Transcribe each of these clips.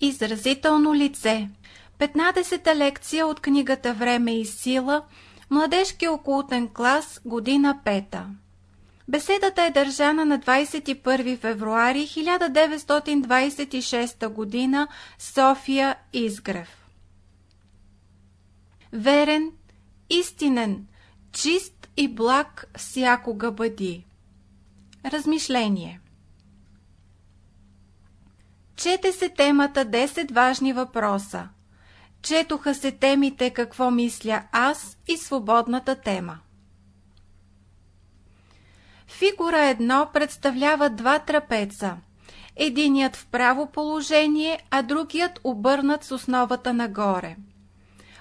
Изразително лице. 15-та лекция от книгата Време и сила. Младежки окултен клас, година 5 Беседата е държана на 21 февруари 1926 година София Изгрев. Верен, истинен, чист и благ всякога бъди. Размишление Чете се темата 10 важни въпроса. Четоха се темите какво мисля аз и свободната тема. Фигура 1 представлява два трапеца. Единият в право положение, а другият обърнат с основата нагоре.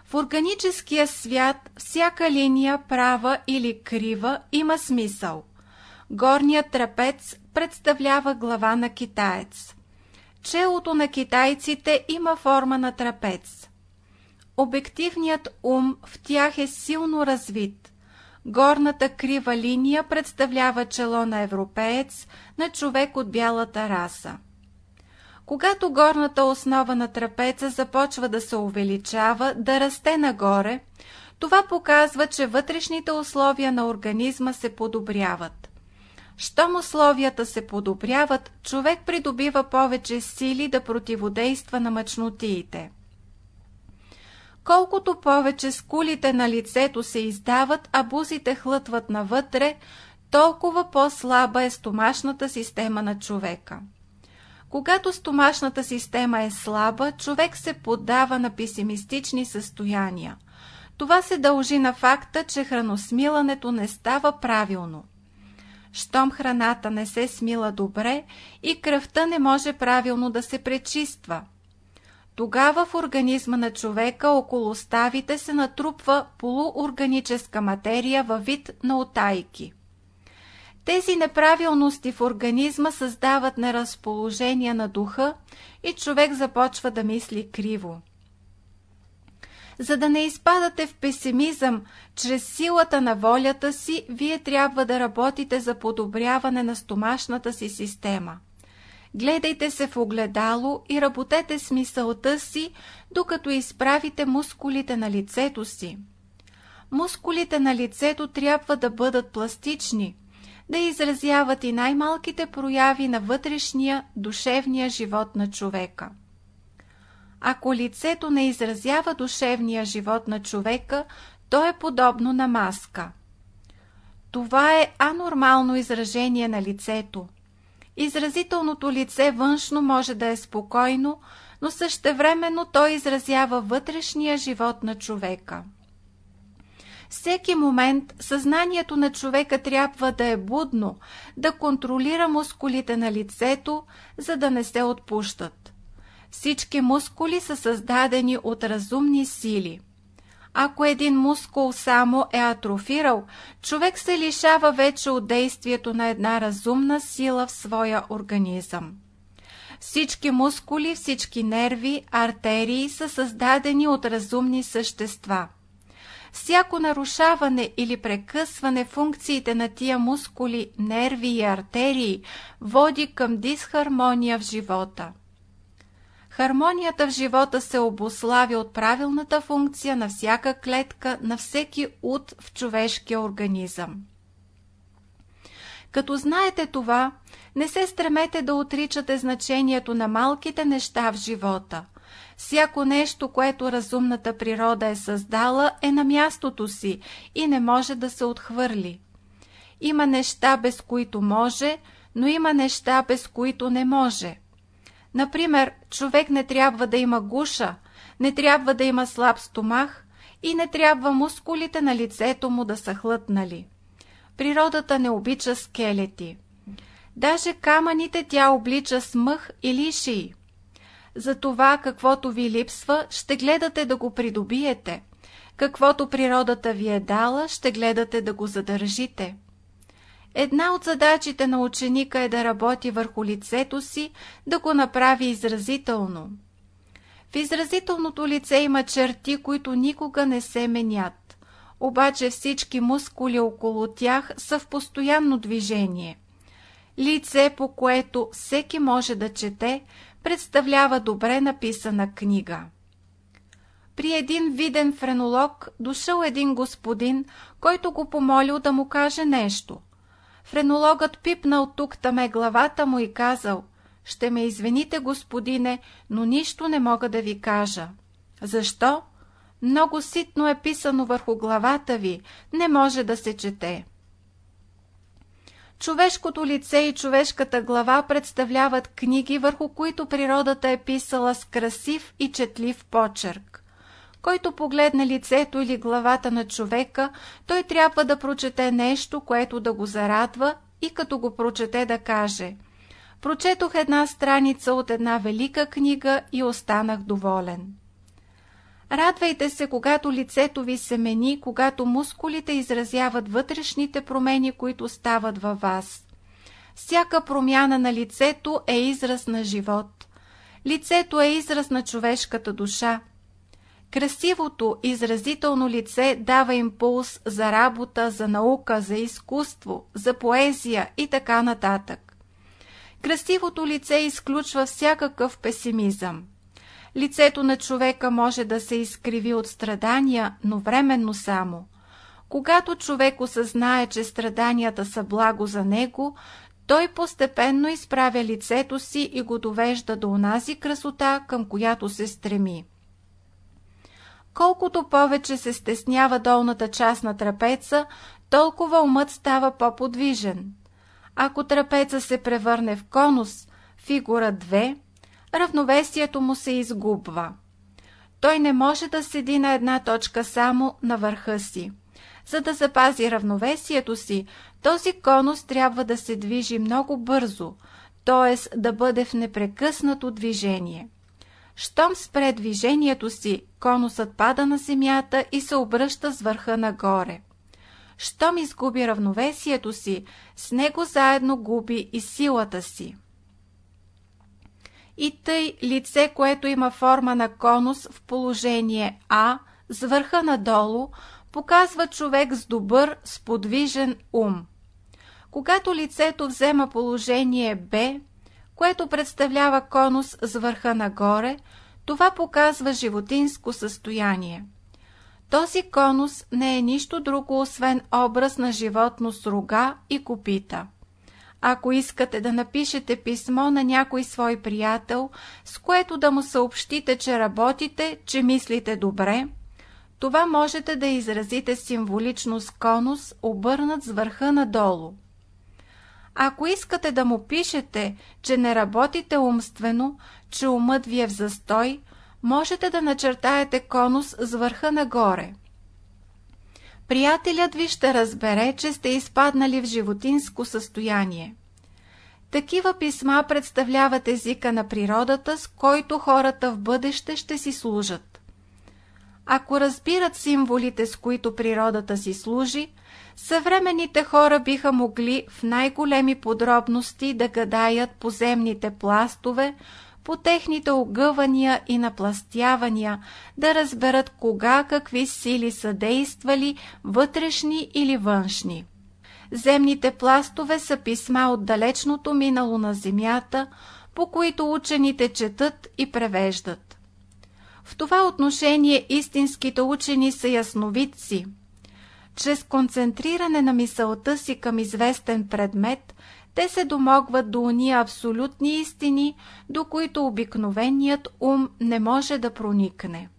В органическия свят всяка линия, права или крива, има смисъл. Горният трапец представлява глава на китаец. Челото на китайците има форма на трапец. Обективният ум в тях е силно развит. Горната крива линия представлява чело на европеец, на човек от бялата раса. Когато горната основа на трапеца започва да се увеличава, да расте нагоре, това показва, че вътрешните условия на организма се подобряват. Щом условията се подобряват, човек придобива повече сили да противодейства на мъчнотиите. Колкото повече скулите на лицето се издават, а бузите хлътват навътре, толкова по-слаба е стомашната система на човека. Когато стомашната система е слаба, човек се поддава на песимистични състояния. Това се дължи на факта, че храносмилането не става правилно. Щом храната не се смила добре и кръвта не може правилно да се пречиства. Тогава в организма на човека около ставите се натрупва полуорганическа материя във вид на отайки. Тези неправилности в организма създават неразположение на духа и човек започва да мисли криво. За да не изпадате в песимизъм, чрез силата на волята си, вие трябва да работите за подобряване на стомашната си система. Гледайте се в огледало и работете с мисълта си, докато изправите мускулите на лицето си. Мускулите на лицето трябва да бъдат пластични, да изразяват и най-малките прояви на вътрешния, душевния живот на човека. Ако лицето не изразява душевния живот на човека, то е подобно на маска. Това е анормално изражение на лицето. Изразителното лице външно може да е спокойно, но същевременно то изразява вътрешния живот на човека. Всеки момент съзнанието на човека трябва да е будно, да контролира мускулите на лицето, за да не се отпущат. Всички мускули са създадени от разумни сили. Ако един мускул само е атрофирал, човек се лишава вече от действието на една разумна сила в своя организъм. Всички мускули, всички нерви, артерии са създадени от разумни същества. Всяко нарушаване или прекъсване функциите на тия мускули, нерви и артерии води към дисхармония в живота. Хармонията в живота се обославя от правилната функция на всяка клетка, на всеки ут в човешкия организъм. Като знаете това, не се стремете да отричате значението на малките неща в живота. Всяко нещо, което разумната природа е създала, е на мястото си и не може да се отхвърли. Има неща, без които може, но има неща, без които не може. Например, човек не трябва да има гуша, не трябва да има слаб стомах и не трябва мускулите на лицето му да са хлътнали. Природата не обича скелети. Даже камъните тя облича с мъх или шии. За това, каквото ви липсва, ще гледате да го придобиете. Каквото природата ви е дала, ще гледате да го задържите. Една от задачите на ученика е да работи върху лицето си, да го направи изразително. В изразителното лице има черти, които никога не се менят. Обаче всички мускули около тях са в постоянно движение. Лице, по което всеки може да чете, представлява добре написана книга. При един виден френолог дошъл един господин, който го помолил да му каже нещо. Френологът пипнал тук таме главата му и казал «Ще ме извините, господине, но нищо не мога да ви кажа». Защо? Много ситно е писано върху главата ви, не може да се чете. Човешкото лице и човешката глава представляват книги, върху които природата е писала с красив и четлив почерк. Който погледне лицето или главата на човека, той трябва да прочете нещо, което да го зарадва и като го прочете да каже «Прочетох една страница от една велика книга и останах доволен». Радвайте се, когато лицето ви се мени, когато мускулите изразяват вътрешните промени, които стават във вас. Всяка промяна на лицето е израз на живот. Лицето е израз на човешката душа. Красивото, изразително лице дава импулс за работа, за наука, за изкуство, за поезия и така нататък. Красивото лице изключва всякакъв песимизъм. Лицето на човека може да се изкриви от страдания, но временно само. Когато човек осъзнае, че страданията са благо за него, той постепенно изправя лицето си и го довежда до онази красота, към която се стреми. Колкото повече се стеснява долната част на трапеца, толкова умът става по-подвижен. Ако трапеца се превърне в конус, фигура 2, равновесието му се изгубва. Той не може да седи на една точка само на върха си. За да запази равновесието си, този конус трябва да се движи много бързо, т.е. да бъде в непрекъснато движение. Щом спре движението си, конусът пада на земята и се обръща с върха нагоре. Щом изгуби равновесието си, с него заедно губи и силата си. И тъй лице, което има форма на конус в положение А, с върха надолу, показва човек с добър, сподвижен ум. Когато лицето взема положение Б, което представлява конус с върха нагоре, това показва животинско състояние. Този конус не е нищо друго, освен образ на животно с рога и копита. Ако искате да напишете писмо на някой свой приятел, с което да му съобщите, че работите, че мислите добре, това можете да изразите символично с конус, обърнат с върха надолу. Ако искате да му пишете, че не работите умствено, че умът ви е в застой, можете да начертаете конус с върха нагоре. Приятелят ви ще разбере, че сте изпаднали в животинско състояние. Такива писма представляват езика на природата, с който хората в бъдеще ще си служат. Ако разбират символите, с които природата си служи, съвременните хора биха могли в най-големи подробности да гадаят поземните пластове, по техните огъвания и напластявания, да разберат кога какви сили са действали, вътрешни или външни. Земните пластове са писма от далечното минало на Земята, по които учените четат и превеждат. В това отношение истинските учени са ясновидци. Чрез концентриране на мисълта си към известен предмет, те се домогват до уния абсолютни истини, до които обикновеният ум не може да проникне.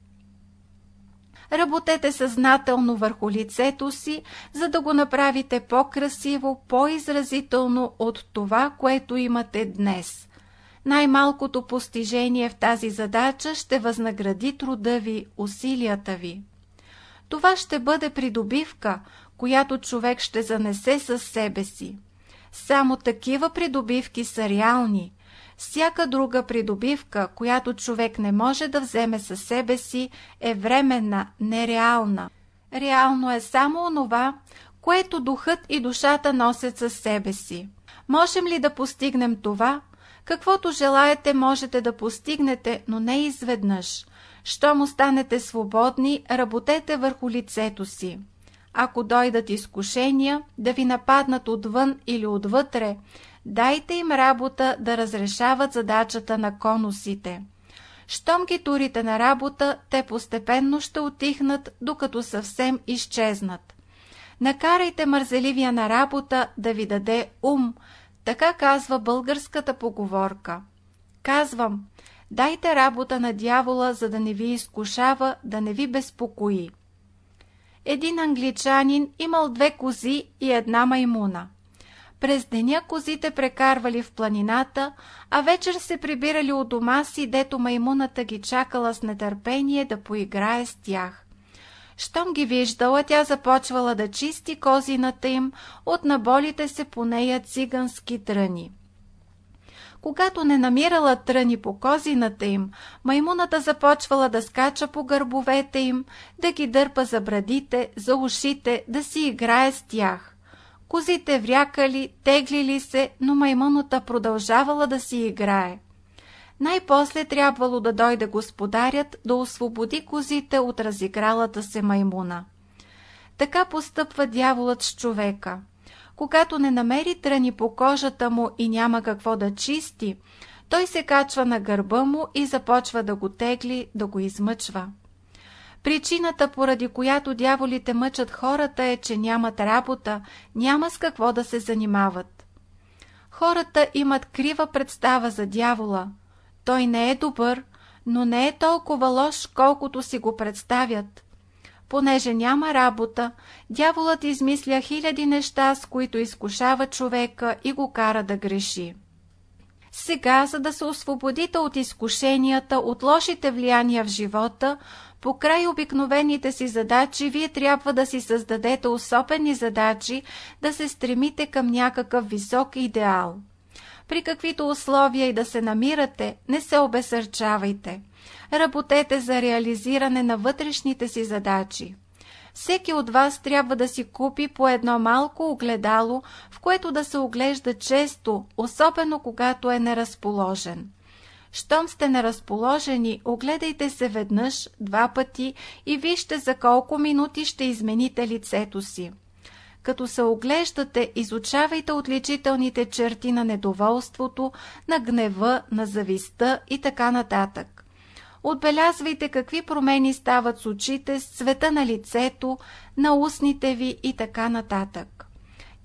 Работете съзнателно върху лицето си, за да го направите по-красиво, по-изразително от това, което имате днес. Най-малкото постижение в тази задача ще възнагради труда ви, усилията ви. Това ще бъде придобивка, която човек ще занесе със себе си. Само такива придобивки са реални. Всяка друга придобивка, която човек не може да вземе със себе си, е временна, нереална. Реално е само онова, което духът и душата носят със себе си. Можем ли да постигнем това? Каквото желаете, можете да постигнете, но не изведнъж. Щом останете свободни, работете върху лицето си ако дойдат изкушения да ви нападнат отвън или отвътре, Дайте им работа да разрешават задачата на конусите. Щом ги турите на работа, те постепенно ще отихнат, докато съвсем изчезнат. Накарайте мързеливия на работа да ви даде ум, така казва българската поговорка. Казвам, дайте работа на дявола, за да не ви изкушава, да не ви безпокои. Един англичанин имал две кози и една маймуна. През деня козите прекарвали в планината, а вечер се прибирали у дома си, дето маймуната ги чакала с нетърпение да поиграе с тях. Щом ги виждала, тя започвала да чисти козината им от наболите се по нея цигански тръни. Когато не намирала тръни по козината им, маймуната започвала да скача по гърбовете им, да ги дърпа за брадите, за ушите, да си играе с тях. Козите врякали, теглили се, но маймуната продължавала да си играе. Най-после трябвало да дойде господарят да освободи козите от разигралата се маймуна. Така постъпва дяволът с човека. Когато не намери тръни по кожата му и няма какво да чисти, той се качва на гърба му и започва да го тегли, да го измъчва. Причината, поради която дяволите мъчат хората е, че нямат работа, няма с какво да се занимават. Хората имат крива представа за дявола. Той не е добър, но не е толкова лош, колкото си го представят. Понеже няма работа, дяволът измисля хиляди неща, с които изкушава човека и го кара да греши. Сега, за да се освободите от изкушенията, от лошите влияния в живота, по край обикновените си задачи, вие трябва да си създадете особени задачи, да се стремите към някакъв висок идеал. При каквито условия и да се намирате, не се обесърчавайте. Работете за реализиране на вътрешните си задачи. Всеки от вас трябва да си купи по едно малко огледало, в което да се оглежда често, особено когато е неразположен. Щом сте неразположени, огледайте се веднъж, два пъти и вижте за колко минути ще измените лицето си. Като се оглеждате, изучавайте отличителните черти на недоволството, на гнева, на зависта и така нататък. Отбелязвайте какви промени стават с очите, с цвета на лицето, на устните ви и така нататък.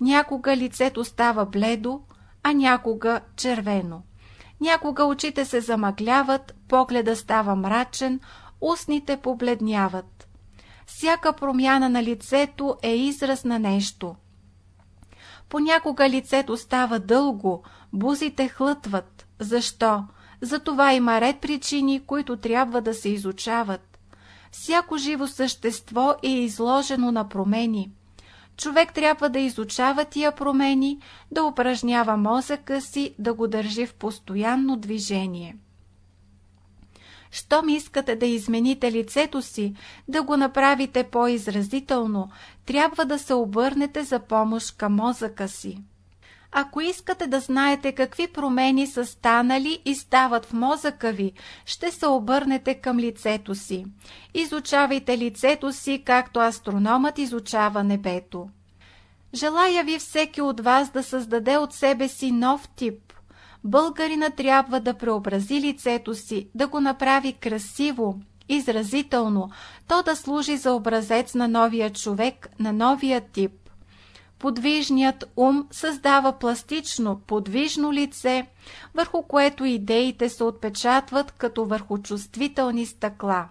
Някога лицето става бледо, а някога червено. Някога очите се замъгляват, погледа става мрачен, устните побледняват. Всяка промяна на лицето е израз на нещо. Понякога лицето става дълго, бузите хлътват. Защо? За това има ред причини, които трябва да се изучават. Всяко живо същество е изложено на промени. Човек трябва да изучава тия промени, да упражнява мозъка си, да го държи в постоянно движение. Щом искате да измените лицето си, да го направите по-изразително, трябва да се обърнете за помощ към мозъка си. Ако искате да знаете какви промени са станали и стават в мозъка ви, ще се обърнете към лицето си. Изучавайте лицето си, както астрономът изучава небето. Желая ви всеки от вас да създаде от себе си нов тип. Българина трябва да преобрази лицето си, да го направи красиво, изразително, то да служи за образец на новия човек, на новия тип. Подвижният ум създава пластично, подвижно лице, върху което идеите се отпечатват като върху чувствителни стъкла.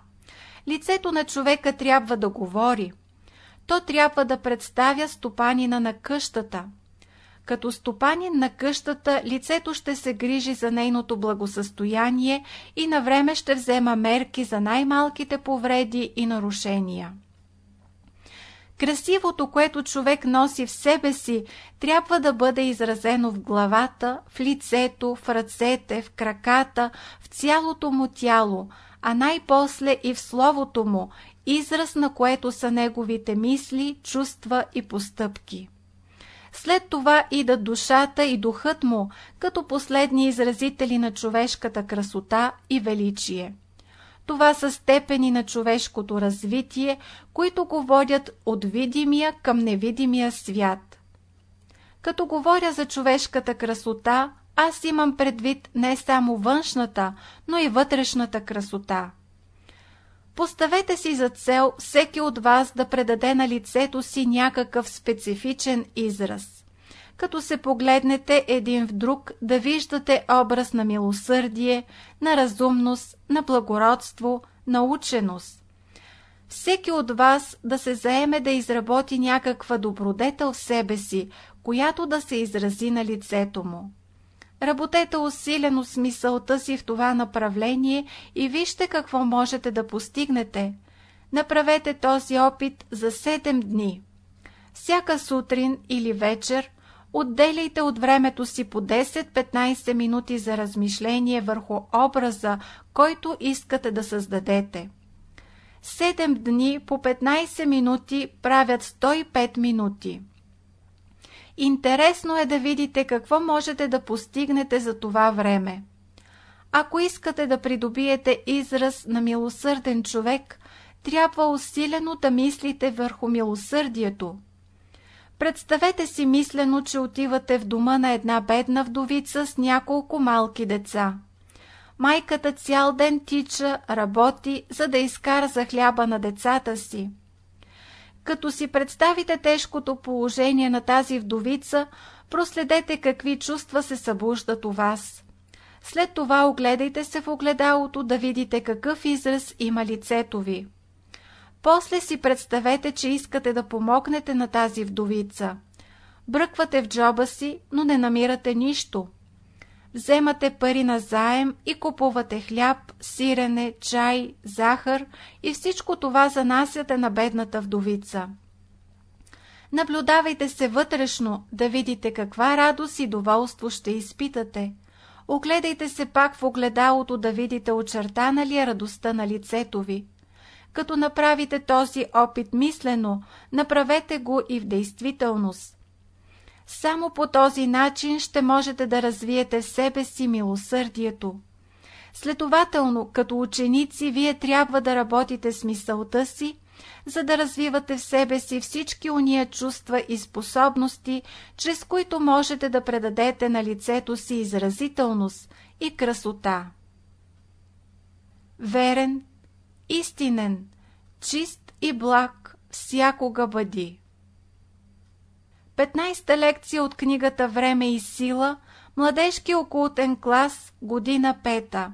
Лицето на човека трябва да говори. То трябва да представя стопанина на къщата. Като стопанин на къщата, лицето ще се грижи за нейното благосъстояние и на време ще взема мерки за най-малките повреди и нарушения. Красивото, което човек носи в себе си, трябва да бъде изразено в главата, в лицето, в ръцете, в краката, в цялото му тяло, а най-после и в словото му, израз на което са неговите мисли, чувства и постъпки. След това идат душата и духът му, като последни изразители на човешката красота и величие. Това са степени на човешкото развитие, които го водят от видимия към невидимия свят. Като говоря за човешката красота, аз имам предвид не само външната, но и вътрешната красота. Поставете си за цел всеки от вас да предаде на лицето си някакъв специфичен израз. Като се погледнете един в друг, да виждате образ на милосърдие, на разумност, на благородство, на ученост. Всеки от вас да се заеме да изработи някаква добродетел в себе си, която да се изрази на лицето му. Работете усилено смисълта си в това направление и вижте какво можете да постигнете. Направете този опит за 7 дни. Всяка сутрин или вечер отделяйте от времето си по 10-15 минути за размишление върху образа, който искате да създадете. 7 дни по 15 минути правят 105 минути. Интересно е да видите какво можете да постигнете за това време. Ако искате да придобиете израз на милосърден човек, трябва усилено да мислите върху милосърдието. Представете си мислено, че отивате в дома на една бедна вдовица с няколко малки деца. Майката цял ден тича, работи, за да изкара за хляба на децата си. Като си представите тежкото положение на тази вдовица, проследете какви чувства се събуждат у вас. След това огледайте се в огледалото да видите какъв израз има лицето ви. После си представете, че искате да помогнете на тази вдовица. Бръквате в джоба си, но не намирате нищо вземате пари на заем и купувате хляб, сирене, чай, захар и всичко това занасяте на бедната вдовица. Наблюдавайте се вътрешно, да видите каква радост и доволство ще изпитате. Огледайте се пак в огледалото да видите очертана ли е радостта на лицето ви. Като направите този опит мислено, направете го и в действителност. Само по този начин ще можете да развиете в себе си милосърдието. Следователно, като ученици, вие трябва да работите с мисълта си, за да развивате в себе си всички уния чувства и способности, чрез които можете да предадете на лицето си изразителност и красота. Верен, истинен, чист и благ всякога бъди. 15-та лекция от книгата Време и сила, младежки окултен клас, година пета.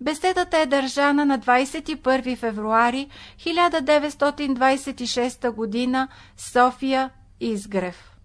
Беседата е държана на 21 февруари 1926 година, София, Изгрев.